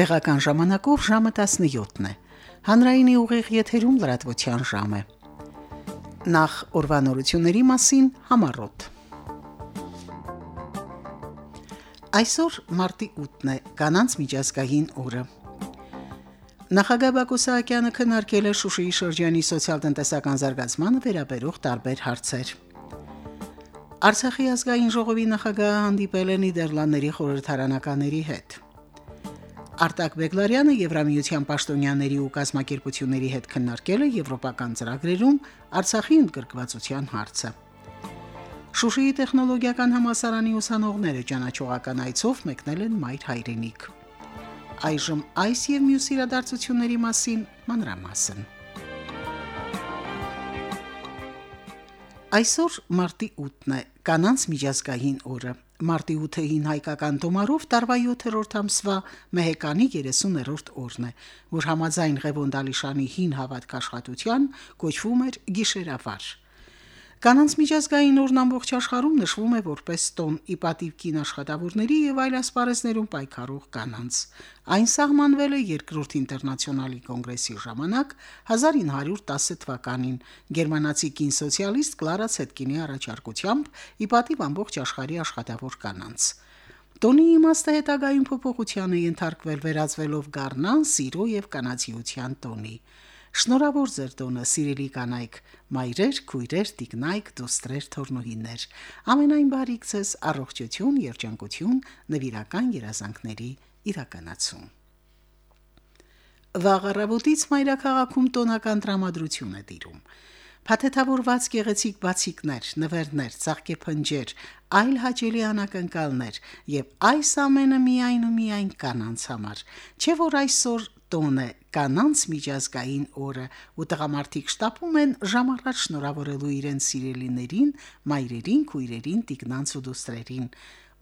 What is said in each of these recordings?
Տեղական ժամանակով ժամը 17-ն է։ Հանրայինի ուղիղ եթերում լրատվության ժամ է։ Նախ օրվանորությունների մասին համառոտ։ Այսօր մարտի 8-ն է, կանանց միջազգային օրը։ Նախագահ Բակո Սահակյանը քննարկել է Շուշիի շրջանի սոցիալ-տնտեսական զարգացմանը վերաբերող տարբեր հարցեր։ Արցախի ազգային ժողովի նախագահը հանդիպել է Նիդերլանդների խորհրդարանականների հետ։ Արտակ Բեգլարյանը Եվրամիության պաշտոնյաների ու կազմակերպությունների հետ քննարկել է եվրոպական ծրագրերում Արցախի ընդգրկվածության հարցը։ Շուշիի տեխնոլոգիական համալսարանի ուսանողները ճանաչողական այցով մեկնել են Մայր հայրենիք։ Այժմ այս եւ մյուս իրադարձությունների մասին մանրամասն։ Այսօր մարտի 8-ն է, կանանց միջազգային օրը։ Մարտի 8-ը հին հայկական տոմարով տարվա 7-րդ ամսվա մեհեկանի 30-րդ օրն է, որ համաձայն Ղևոնդալիշանի հին հավատք աշխատության կոչվում էր գիշերավար։ Կանանց միջազգային օրն ամբողջ աշխարհում նշվում է որպես տոն ի պատիվ կին աշխատավորների եւ այլ ասպարեզներում պայքարող կանանց։ Այն սահմանվել է երկրորդ ինտերնացիոնալի կոնգրեսի ժամանակ 1910 թվականին գերմանացի կին սոցիալիստ Կլարա Ցետկինի առաջարկությամբ ի պատիվ ամբողջ աշխարհի աշխատավոր կանանց։ Տոնի իմաստը հետագայում փոփոխության է ենթարկվել վերածվելով Գառնան, Սիրո եւ Կանացիության տոնի։ Շնորհավոր ձեր տոնը, սիրելի կանայք, մայրեր, քույրեր, տիկնայք, դուստրեր, թորնուհիներ։ Ամենայն բարիք ձեզ, առողջություն, երջանկություն, նվիրական երազանքների իրականացում։ Վաղարավոտից մայրաքաղաքում տոնական տրամադրություն է տիրում։ Փաթեթավորված գեղեցիկ բացիկներ, նվերներ, ծաղկեփնջեր, այլ հաճելի անակնկալներ եւ այս ամենը միայն ու միայն կանանց համար։ Չէ որ այսօր տոն է կանանց միջազգային օրը ու տղամարդիկ շտապում են ժամ առաջ շնորհավորելու իրենց սիրելիներին, մայրերին, քույրերին, տիկնանց ու դուստրերին։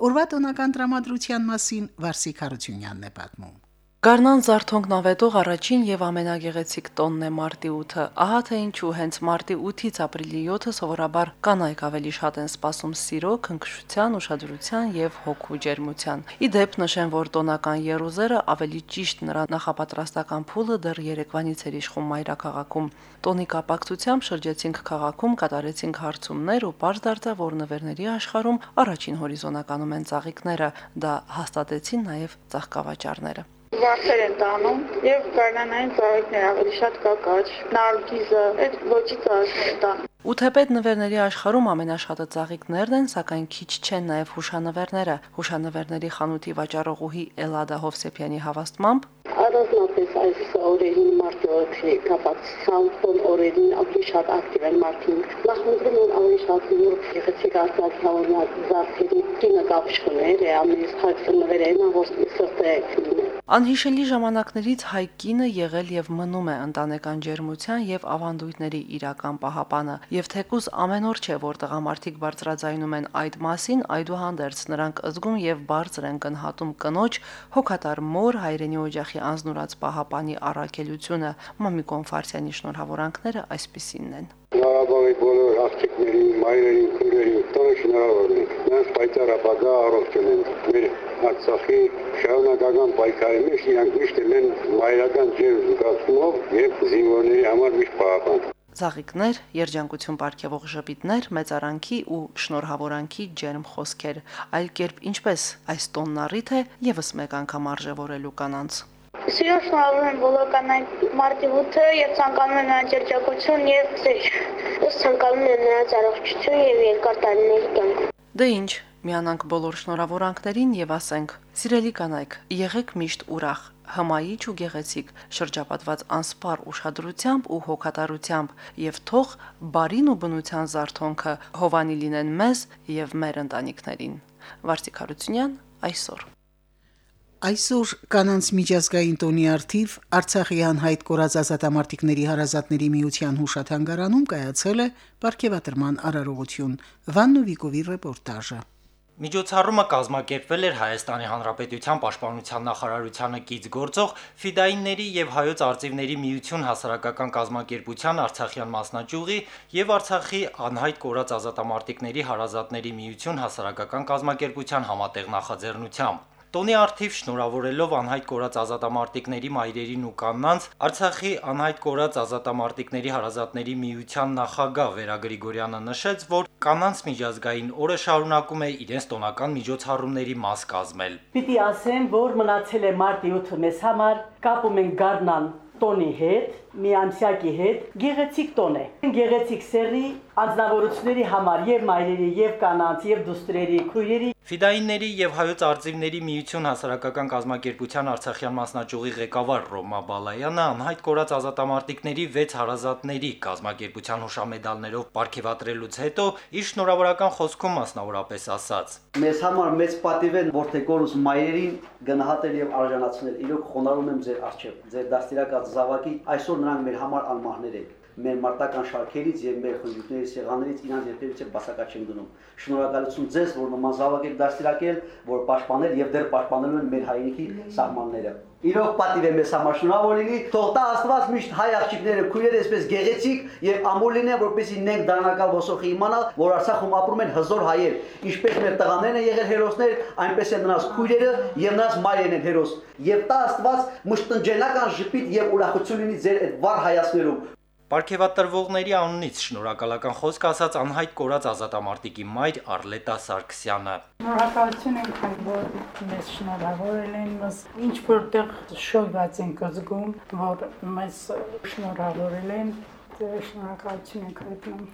Օրվա տոնական տրամադրության մասին Վարսիկ Հարությունյանն է պատմում։ Գառնան Զարթոնքն ավետող առաջին եւ ամենագեղեցիկ տոնն է մարտի 8-ը։ Ահա թե ինչու հենց մարտի 8-ից ապրիլի 7-ը սովորաբար կանայք ավելի շատ են սպասում սիրո, քնքշության, ուշադրության եւ հոգու ջերմության։ Ի դեպ նշեն, որ տոնական Երուսերը ավելի ճիշտ նրա նախապատրաստական փուլը դեռ Երևանից էր իշխում մայրաքաղաքում։ Տոնի կապակցությամբ շրջեցինք քաղաքում, կատարեցինք հարցումներ ու པարզ դարձավ, որ նվերների աշխարհում առաջին հորիզոնականում են ծաղիկները։ Դա հաստատեցին նաեւ ծաղկավաճառները վարդեր են տանում եւ գարնանային ծաղիկներ ավելի շատ կակաչ, նարգիզը, այդ ոչի ծաղիկներ տան։ Ու թեպետ նվերների աշխարհում ամենաշատը ծաղիկներն են, սակայն քիչ չեն նաև հուշանվերները։ Հուշանվերների խանութի վաճառողուհի Էլադա Հովսեփյանի հավաստմամբ. Առանձնապես այս օրերին մարտի կապակցությամբ տոն օրերին ավելի շատ ակտիվ են մարդիկ։ Նախնուդրում են ավելի շատ նոր գեղեցիկ արտադրության զարդերի կինը կապշկներ, ամենից խաղցնվեր են, որ սրտե Անհիշելի ժամանակներից հայկինը եղել եւ մնում է ընտանեկան ջերմության եւ ավանդույթների իրական պահապանը եւ թեկուզ ամեն օր չէ որ տղամարդիկ բարձրաձայնում են այդ մասին այդուհանդերձ նրանք ըզգում եւ բարձր են գնահատում կնոջ հոգատար մոր հայրենի օջախի անznուրած պահապանի առաքելությունը Մամիկոն Ֆարսյանի շնորհավորանքները այսպիսինն են. Ղարաբաղի բոլոր աղջիկներին, մայրերին, քույրերին տոնը շնորհավոր ենք։ Նրանց պայծառ ապագա առողջ ունեն։ Մեր Արցախի շարունակական պայքարի մեջ իրանք միշտ են մայրական ջերմ զգացումով եւ զինվորների համար միշտ պահապան ծաղիկներ, երջանկություն ապարգևող ժպիտներ, մեծարանքի ու շնորհավորանքի ջերմ խոսքեր, այլ կերպ ինչպես այս տոնն առիթ է եւս մեկ անգամ արժևորելու կանանց։ Սիրով շնորհավորում եմ բոլոր կանայք մարտի 8-ը եւ ցանկանում եմ նրանց երջանկություն եւ սեր։ Ես ցանկանում եմ նրանց առողջություն եւ երկար տարիների կյանք։ Դե ինչ, միանանք բոլոր շնորհավորանքներին եւ ասենք. Սիրելի կանայք, եղեք միշտ ուրախ, հմայիչ ու գեղեցիկ, շրջապատված անսպար ուշադրությամբ ու հոգատարությամբ եւ թող բարին ու բնության զարթոնքը հովանի լինեն մեզ եւ մեր ընտանիքներին։ Վարսիկ Հարությունյան այսօր Այսօր կանանց միջազգային տոնի արթիվ Արցախի անհայտ կորած ազատամարտիկների հարազատների միության հուշաթանգարանում կայացել է ապարքեվատրման արարողություն Վաննովիկովի ռեպորտաժը Միջոցառումը կազմակերպվել էր Հայաստանի Հանրապետության Պաշտպանության նախարարությանը կից գործող Ֆիդայինների եւ Հայոց արծիվների միություն հասարակական կազմակերպության Արցախյան մասնաճյուղի եւ Արցախի անհայտ կորած ազատամարտիկների հարազատների միություն հասարակական կազմակերպության համատեղ նախաձեռնությամբ։ Տոնի արթիվ շնորհավորելով անհայտ կորած ազատամարտիկների մայրերին ու կանանց Արցախի անհայտ կորած ազատամարտիկների հարազատների միության նախագահ Վերա Գրիգորյանը նշեց, որ կանանց միջազգային օրը շարունակում է իրենց տոնական միջոցառումների մաս կազմել։ Պիտի ասեմ, որ մնացել է մարտի 8-ը մեզ համար, կապում ենք Գառնան տոնի հետ, մի ամսյակի հետ գեղեցիկ տոն է։ Գեղեցիկ սերի անձնավորությունների համար եւ մայրերի, եւ կանանց, եւ դուստրերի, քույրերի Ֆիդայինների եւ հայոց արձիվների միություն հասարակական կազմակերպության Արցախյան մասնաճյուղի ղեկավար Ռոմա Բալայանը անհայտ կորած ազատամարտիկների 6 հարազատների կազմակերպության հուշամեդալներով ապարգևատրելուց հետո իր շնորհավորական խոսքում մասնավորապես ասաց. Մեզ համար մեծ պատիվ է որթեգորուս մայրերին գնահատել եւ արժանացնել։ Իրոք խոնարհում եմ ձեր արժեվ, ձեր դաստիարակած զավակի այսօր նրանք մեր համար անմահներ են մեր մարտական շարքերից եւ մեր խնջույքների սեղաններից իրանց երբևիցե բացակա չեն գնում։ Շնորհակալություն ձեզ, որ նման զավակ եք դաստիարակել, որ պաշտպանել եւ դեռ պաշտպանելու են մեր հայրենիքի սահմանները։ Իրոք պատիվ է մեզ համար շնորհավոր լինի, թող տա Աստված միշտ հայ աղջիկները, քույրերը այսպես գեղեցիկ եւ ամուր լինեն, որպեսզի նենք դառնակալ ոսոխի իմանալ, որ Արցախում ապրում են հզոր հայեր, ինչպես մեր տղաներն են եղել հերոսներ, այնպես են նրանց քույրերը եւ նրանց մայրերն են հերոս։ Եվ տա Աստված միշտ տնջենական ժպիտ եւ ուրախություն լինի ձեր այդ վառ հայացներում։ Պարգևատրվողների անունից շնորհակալական խոսք ասաց անհայտ կորած ազատամարտիկի մայր Արլետա Սարգսյանը։ Շնորհակալություն ենք, որ մեզ շնորհավորել են, մեզ ինչ որտեղ շոյված ենք զգում, որ մեզ շնորհավորել են, շնորհակալություն ենք հայտնում։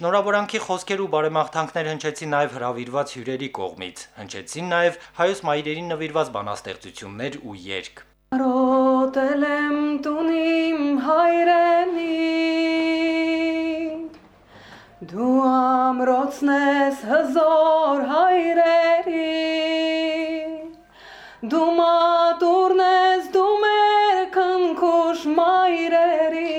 Շնորհավորանքի խոսքեր ու բարեմաղթանքներ հնչեցին նաև հրավիրված հյուրերի կողմից։ Հնչեցին նաև հայոց մայրերին նվիրված բանաստեղծություններ ու երգ։ Ռոտել եմ տունիմ հայրենի Դու ամրոցնես հզոր հայրերի Դու մատուրնես դու մեր քնքուշ մայրերի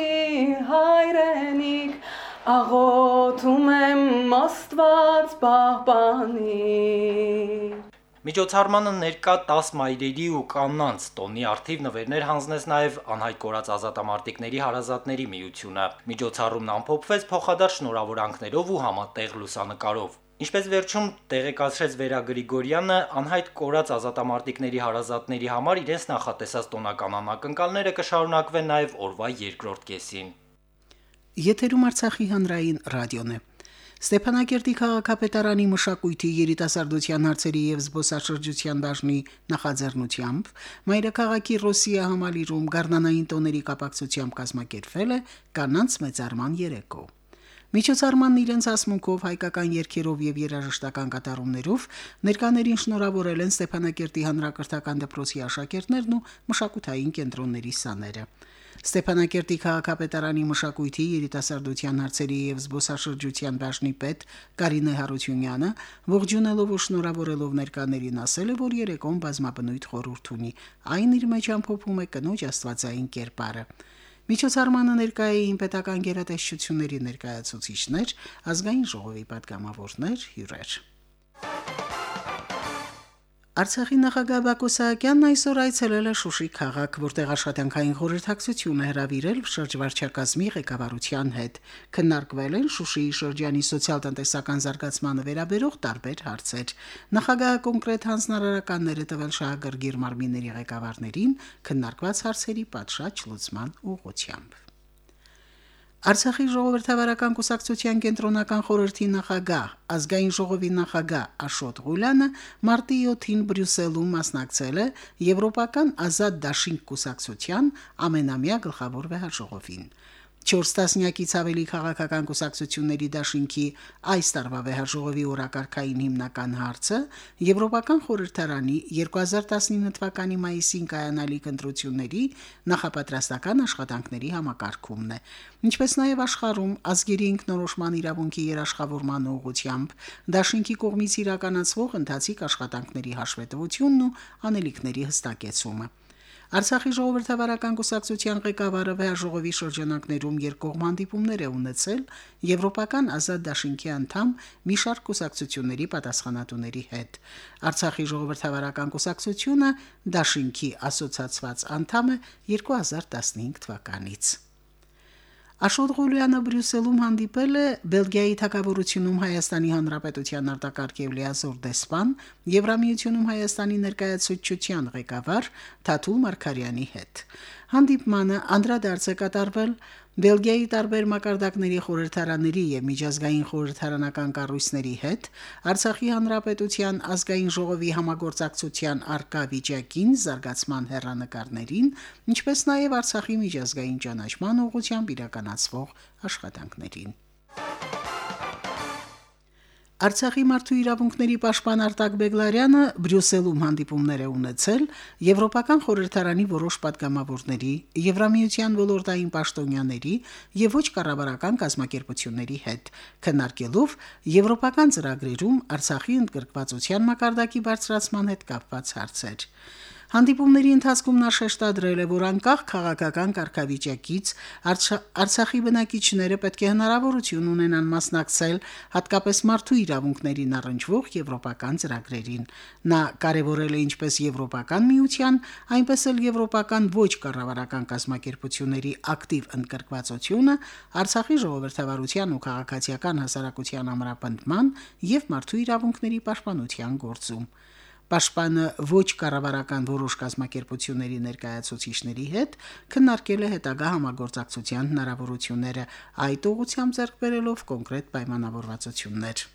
հայրենիք աղոթում եմ աստված պահպանի Միջոցառմանը ներկա 10 մայրերի ու կանանց տոնի արթիվ նվերներ հանձնեց նաև անհայտ կորած ազատամարտիկների հարազատների միությունը։ Միջոցառումն ամփոփվեց փոխադարձ շնորհավորանքներով ու համատեղ լուսանկարով։ Ինչպես վերջում տեղեկացրեց Վերա Գրիգորյանը, անհայտ կորած ազատամարտիկների հարազատների համար իրենց նախատեսած տոնական անակնկալները կշարունակվեն նաև օրվա երկրորդ կեսին։ Եթերում Արցախի հանրային ռադիոն է։ Ստեփանակերտի քաղաքապետարանի մշակույթի երիտասարդության հարցերի եւ զբոսաշրջության բաժնի նախաձեռնությամբ Մայրաքաղաքի Ռոսիա համալիրում Գառնանային տոների կապակցությամբ կազմակերպվել է կանանց մեծարման երեկո։ Միջոցառմանն իրենց ասմունքով հայկական երգերով եւ երաժշտական կատարումներով ներկաներին շնորհավորել են Ստեփանակերտի հանրակրթական դպրոցի աշակերտներն ու մշակութային կենտրոնների սաները։ Ստեփանակերտի քաղաքապետարանի մշակույթի երիտասարդության հարցերի եւ զբոսաշրջության բաժնի պետ Կարինե Հարությունյանը ողջունելով ու շնորհավորելով ներկաներին ասել է, որ երեկոն բազմաբնույթ խորհուրդ ունի։ Այն իր մեջ ամփոփում է կնոջ աստվածային կերպարը։ Միջոցառմանը ներկայային պետական գերատեսչությունների ներկայացուցիչներ, ազգային ժողովի պատգամավորներ, հյուրեր։ Արցախի նախագահ Բակո Սահակյանն այսօր այցելել է Շուշի քաղաք, որտեղ աշխատանքային խորհրդակցություն է հրավիրել շրջվարչակազմի ղեկավարության հետ։ Քննարկվել են Շուշիի շրջանի սոցիալ-տնտեսական զարգացմանը վերաբերող տարբեր հարցեր։ Նախագահը կոնկրետ հանձնարարականներ է տվել շահագրգիռ մարմինների ղեկավարներին քննարկված հարցերի պատշաճ լուծման ուղղությամբ։ Արցախի ժողովրդավարական կուսակցության կենտրոնական խորհրդի նախագահ, ազգային ժողովի նախագահ Աշոտ Ղուլյանը մարտի 7-ին Բրյուսելում մասնակցել է Եվրոպական ազատ դաշինք կուսակցության ամենամյա գլխավոր վեհաժողովին։ 4 տասնյակից ավելի քաղաքական կուսակցությունների դաշինքի այս տարվա վեհաժողովի օրակարգային հիմնական հարցը Եվրոպական խորհրդարանի 2019 թվականի մայիսին կայանալիք ընտրությունների նախապատրաստական աշխատանքների համակարգումն է, ինչպես նաև աշխարհում ազգերի ինքնորոշման իրավունքի երաշխավորման ուղղությամբ դաշինքի կողմից իրականացվող ընթացիկ աշխատանքների հաշվետվությունն ու անելիքների հստակեցումը։ Արցախի ժողովրդավարական կուսակցության ղեկավարը վեհաժողովի շրջանակներում երկկողմ հանդիպումներ է ունեցել Եվրոպական ազատ դաշինքի անդամ մի շարք կուսակցությունների պատասխանատուների հետ։ Արցախի ժողովրդավարական կուսակցությունը դաշինքի ասոցիացված անդամ է 2015 թվականից։ Աշոտ Ղուլյանը Բրյուսելում հանդիպել է Բելգիայի թագավորությունում Հայաստանի Հանրապետության արտակարգ եւ լիազոր դեսպան Եվրամիությունում Հայաստանի ներկայացուցչության ղեկավար Թաթուլ Մարկարյանի հետ։ Հանդիպմանը անդրադարձ է կատարվել Բելգիայի տարբեր մակարդակների խորհրդարանների եւ միջազգային խորհրդարանական կառույցների հետ Արցախի հանրապետության ազգային ժողովի համագործակցության արկա վիճակին զարգացման հերանեկարներին, ինչպես նաեւ Արցախի միջազգային ճանաչման ուղղությամբ իրականացվող աշխատանքներին։ Արցախի մարդու իրավունքների պաշտպան Արտակ Բեգլարյանը Բրյուսելում հանդիպումներ է ունեցել Եվրոպական խորհրդարանի որոշ падգամավորների, Եվրամիության ոլորտային պաշտոնյաների եւ ոչ կառավարական կազմակերպությունների հետ, քննարկելով եվրոպական ծրագրերում Արցախի ընդգրկվածության մակարդակի բարձրացման հետ կապված հարցեր։ Հանդիպումների ընթացքում նա շեշտադրել է, որ անկախ քաղաքական կարգավիճակից Արցախի բնակիչները պետք է հնարավորություն ունենան մասնակցել հատկապես մարդու իրավունքներին առնչվող եվրոպական ծրագրերին։ Նա կարևորել է ինչպես Եվրոպական միության, այնպես էլ եվրոպական ոչ կառավարական կազմակերպությունների ակտիվ ընդգրկվածությունը Արցախի ժողովրդավարության ու քաղաքացիական հասարակության ամրապնդման եւ մարդու իրավունքների պաշտպանության գործում։ Պաշտպանը ոչ կառավարական որոշ կազմակերպությունների ներկայացուցիչների հետ քննարկել է հետագա համագործակցության հնարավորությունները, այդ ուղղությամբ ձեռք բերելով կոնկրետ պայմանավորվածություններ։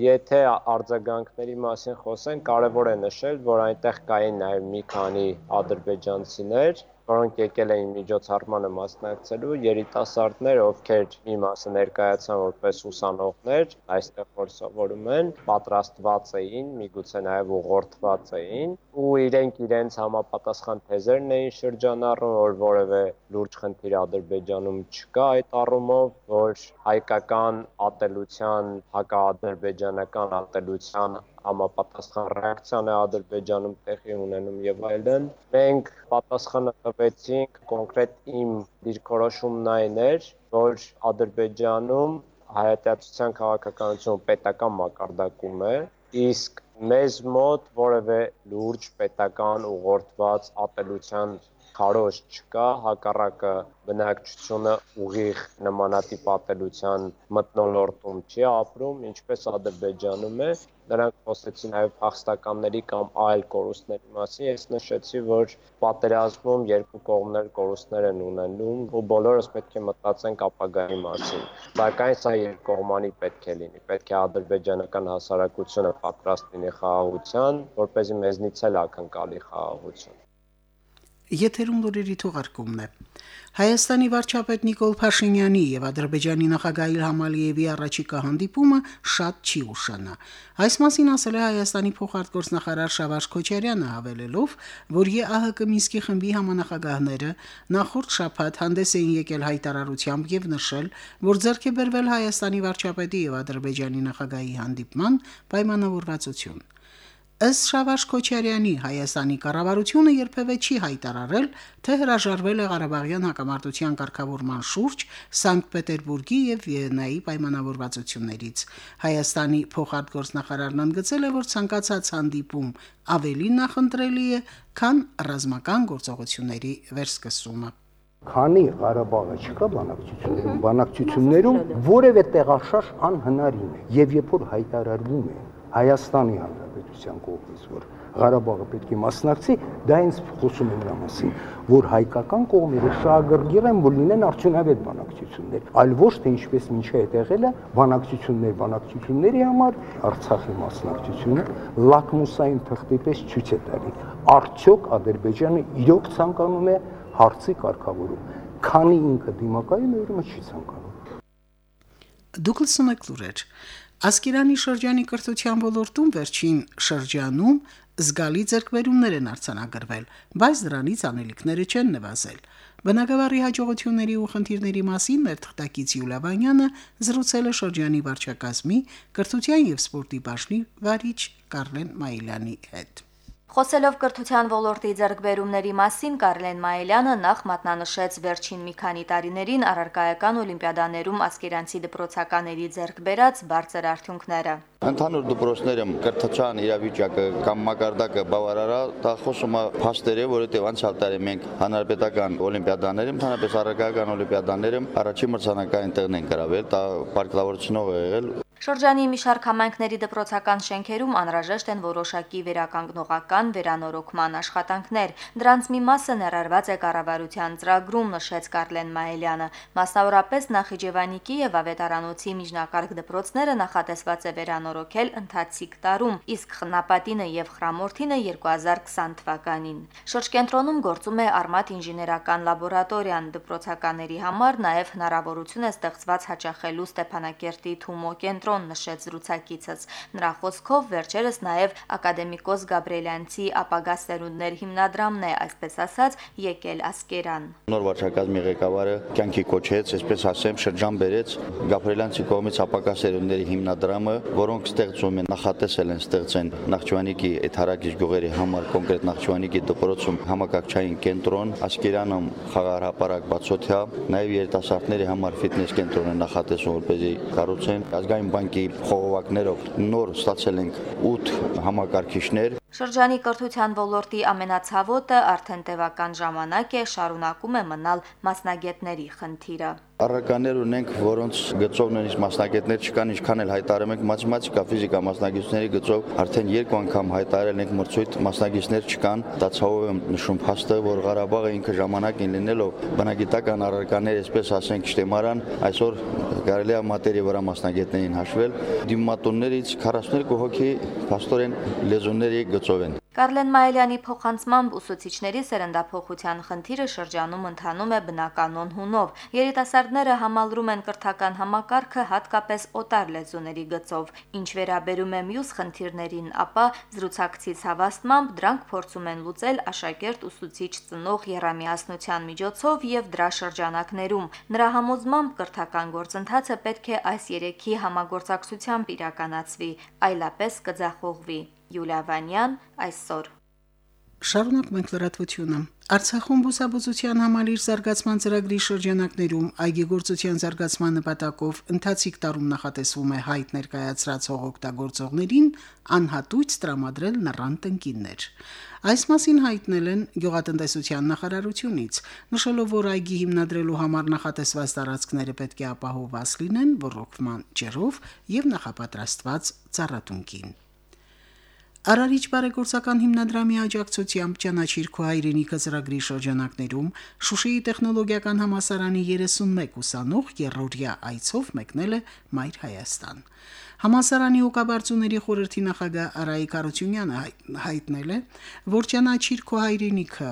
Եթե արձագանքների մասին խոսենք, կարևոր է նշել, որ այնտեղ կային նաև մի քանի ադրբեջանցիներ, որոնք եկել էին միջոցառմանը մասնակցելու, երիտասարդներ, ովքեր մի մասը ներկայացան որպես ուսանողներ, այստեղ որ սովորում են, պատրաստված էին, միգուցե նաև ուղղորդված էին, ու իրենք իրենց համապատասխան թեզերն էին շրջանառում, որ որևէ լուրջ խնդիր Ադրբեջանում չկա այդ առումով, որ հայկական ատելության, հակաադրբեջանական ատելության համապատասխան ռեակցիան է Ադրբեջանում տեղի ունենում եւ այլն։ Մենք պատասխանը տվեցինք կոնկրետ իմ դիրքորոշումն այն էր, որ Ադրբեջանում հայատյացության քաղաքականությունը պետական մակարդակում է, իսկ մեզ մոտ որևէ լուրջ պետական ուղղորդված ատելության քարոզ չկա, հակառակը բնակչությունը ուղիղ նմանատիպ ատելության մտնոլորտում չի ապրում, ինչպես Ադրբեջանում է, նրանք խոսեցին նաև փախստականների կամ այլ կորուստների մասին, ես նշեցի, որ պատերազմում երկու կողմներ կորուստներ են ունենում ու բոլորս պետք է մտածենք ապագայի մասին։ Սակայն սա երկկողմանի պետք է լինի։ Պետք է ադրբեջանական հասարակությունը պատրաստ լինի խաղաղության, որ เป զի մեզնից էլ ակնկալի խաղաղություն։ Եթերում լուրերի թողարկումն է։ Հայաստանի վարչապետ Նիկոլ Փաշինյանի եւ Ադրբեջանի նախագահ Իլհամ Ալիևի առաջիկա հանդիպումը շատ չի ուշանա։ Այս մասին ասել է Հայաստանի փոխարտգործնախարար Շավարժ Քոչարյանը, հավելելով, որ ԵԱՀԿ Մինսկի խմբի համանախագահները նախորդ շաբաթ հանդես էին եկել հայտարարությամբ եւ նշել, որ ձեռք է բերվել Հայաստանի վարչապետի եւ Ադրբեջանի նախագահի հանդիպման պայմանավորվածություն։ Ըստ Շավարժ Քոչարյանի Հայաստանի կառավարությունը երբևէ չի հայտարարել, թե հրաժարվել է Ղարաբաղյան հակամարտության կարգավորման շուրջ Սանկտ Պետերբուրգի եւ Վիեննայի պայմանավորվածություններից։ Հայաստանի փոխարտգործնախարարն ընդգծել է, որ ցանկացած հանդիպում ավելի նախընտրելի է, քան ռազմական գործողությունների վերսկսումը քանի Ղարաբաղը չկա բանակցություններում, բանակցություններում որևէ տեղաշարժ անհնարին է։ Եվ երբ որ հայտարարվում է Հայաստանի Հանրապետության կողմից, որ Ղարաբաղը պետք է մասնակցի, դա ինձ խոսում է նրա մասին, որ հայկական կողմերը շահագրգիռ են, որ լինեն արդյունավետ բանակցություններ, այլ ոչ թե ինչպես մինչև այդ եղել է բանակցություններ, բանակցությունների համար Արցախի մասնակցությունը լակմուսային թղթի պես ցույց է տալի։ Արդյոք Ադրբեջանը իրոք ցանկանում է հարցի կարգավորում, քանի ինքը դիմակայում է, ուրեմն չի ցանկանում։ Դուք լսում եք լուրեր։ Ասկերանի շրջանի կրթության ոլորտում վերջին շրջանում զգալի ձեռքբերումներ են արձանագրվել, բայց դրանից անելիքները չեն նվազել։ Բնակավարի հաջողությունների ու խնդիրների մասին մեր թղթակից Յուլիա Վանյանը զրուցել է շրջանի վարչակազմի կրթության եւ սպորտի բաժնի վարիչ Կարլեն Մայլյանի հետ։ Խոսելով կրթության ոլորտի ձեռքբերումների մասին Կարլեն Մայելյանը նախ մատնանշեց վերջին մի քանի տարիներին առարկայական օլիմպիադաներում ասկերանցի դպրոցականների ձեռքբերած բարձր արդյունքները։ Ընդհանուր դպրոցներում կրթության իրավիճակը կամ մակարդակը բավարարա, դա խոսում է փաստերը, որովհետև անցյալ տարի մենք հանրապետական օլիմպիադաներում, հանրապես առարկայական օլիմպիադաներում առաջին մրցանակային տեղն են գրավել, դա պարտավորությունով է եղել Շրջանի մի շարք համայնքների դպրոցական շենքերում անհրաժեշտ են որոշակի վերականգնողական վերանորոգման աշխատանքներ։ Դրանց մի մասը ներառված է կառավարության ծրագրում, նշեց Կարլեն Մայելյանը։ Մասնավորապես Նախիջևանիկի եւ Ավետարանոցի միջնակարգ դպրոցները նախատեսված է վերանորոգել ընթացիկ տարում, իսկ Խնապատինը եւ Խրամորթինը 2020 թվականին։ Շրջկենտրոնում գործում է Արմատ ինժեներական լաբորատորիան դպրոցականների համար, նաեւ հնարավորություն է ստեղծված հաճախելու Ստեփանակերտի Թումո կենտրոն կենտրոն նշեց զրուցակիցս։ Նրա խոսքով վերջերս նաև ակադեմիկոս Գաբրիելյանցի ապագա սերունդներ հիմնադրամն է, այսպես ասած, եկել ասկերան։ Նոր վարչակազմի ղեկավարը կյանքի կոչեց, այսպես ասեմ, շրջան բերեց Գաբրիելյանցի կողմից ապագա սերունդների հիմնադրամը, որոնք ստեղծում են, նախատեսել են ստեղծեն Նախճիվանիկի այդ հարակից գյուղերի համար կոնկրետ Նախճիվանիկի դպրոցում համակարգչային կենտրոն, ասկերանում խաղահարապարակ բացօթյա, նաև երիտասարդների համար ֆիթնես կենտրոն է նախատեսում, որպեսզի կառուցեն ազգային բանկի խողովակներով նոր ստացել ենք 8 համակարգիչներ Շրջանի կրթության ոլորտի ամենացավոտը արդեն տևական ժամանակ է շարունակում է մնալ մասնագետների խնդիրը։ Առականներ ունենք, որոնց գծով նույնիսկ մասնագետներ չկան, ինչքան էլ հայտարարում ենք մաթեմատիկա, ֆիզիկա մասնագետների գծով արդեն երկու անգամ հայտարարել ենք մրցույթ մասնագետներ չկան։ Դա ցավով եմ նշում փաստը, որ Ղարաբաղը ինքը ժամանակին լինելով բնագիտական առարկաներ, այսպես ասենք, ճտեմարան, այսօր կարելի է մատերի վրա մասնագետներին հաշվել։ Դիմատուններից 42 հոգի փաստորեն լեզուների գծով են։ Կարլեն Մայելյանի փոխանցմամբ ուսուցիչների սերնդափոխության խնդիրը շրջանում ընթանում է բնականon հունով։ Երիտասարդները համալրում են կրթական համակարգը հատկապես օտար լեզուների գծով։ Ինչ վերաբերում է մյուս խնդիրներին, ապա զրուցակցից հավաստմամբ դրանք փորձում են լուծել աշակերտ ուսուցիչ ծնող երամիասնության միջոցով եւ դրա շրջանակներում։ Նրա համոզմամբ կրթական գործընթացը պետք է այս երեքի համագործակցությամբ իրականացվի, այլապես կձախողվի։ Յուլիա Վանյան այսօր Շարունակում ենք լրատվությունը։ Արցախում բուսաբուծության համար իր զարգացման ծրագրի շրջանակներում այգեգործության զարգացման նպատակով ընթացիկ տարում նախատեսվում է հայտ ներկայացրած հողօգտագործողներին անհատույց տրամադրել նռան տնկիններ։ Այս մասին հայտնել են գյուղատնտեսության նախարարությունից, նշելով, որ այգի հիմնադրելու համար նախատեսված տարածքները պետք է ապահովված լինեն ռոռոկման ջերով եւ նախապատրաստված ծառատունկին։ Արարիչ բարեգործական հիմնադրամի աջակցությամբ ճանաչիր քո հայրենիքը ծրագրի շրջանակներում Շուշիի տեխնոլոգիական համասարանի 31 ուսանող երրորդյա այցով մեկնել է Մայր Հայաստան։ Համասարանի ուկաբարձուների խորհրդի նախագահ Արայիկ Արությունյանը հայտնել է, որ ճանաչիր քո հայրենիքը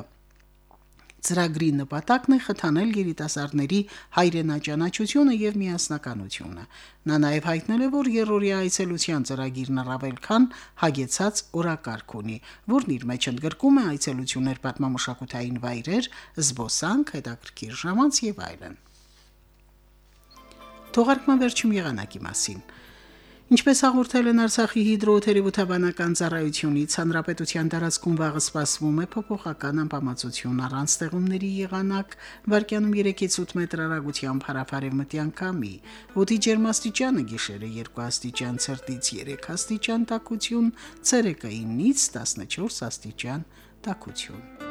Ծրագրի նպատակն է խթանել երիտասարդների հայրենաճանաչությունը եւ միասնականությունը։ Նա նաեւ հայտնել է, որ երրորդյա այցելության ծրագիրն առավել քան հագեցած օրակարգ ունի, որն իր մեջ ընդգրկում է այցելություններ պատմամշակութային վայրեր, զբոսանք, հետաքրքիր ժամանց եւ այլն։ Թողարկման վերջում եղանակի մասին։ Ինչպես հաղորդել են Արցախի հիդրոթերապևտաբանական ծառայությունից, հանրապետության տարածքում վաղը սպասվում է փոփոխական անբավարարություն. Առանց ստեղումների եղանակ, վարկյանում 3-ից 8 մետր հեռագությամբ հարավարևմտյան կամի։ Օդի ջերմաստիճանը գիշերը 2 աստիճան ցերտից 3 աստիճան տաքություն, ցերեկը 9-ից 14 աստիճան տաքություն։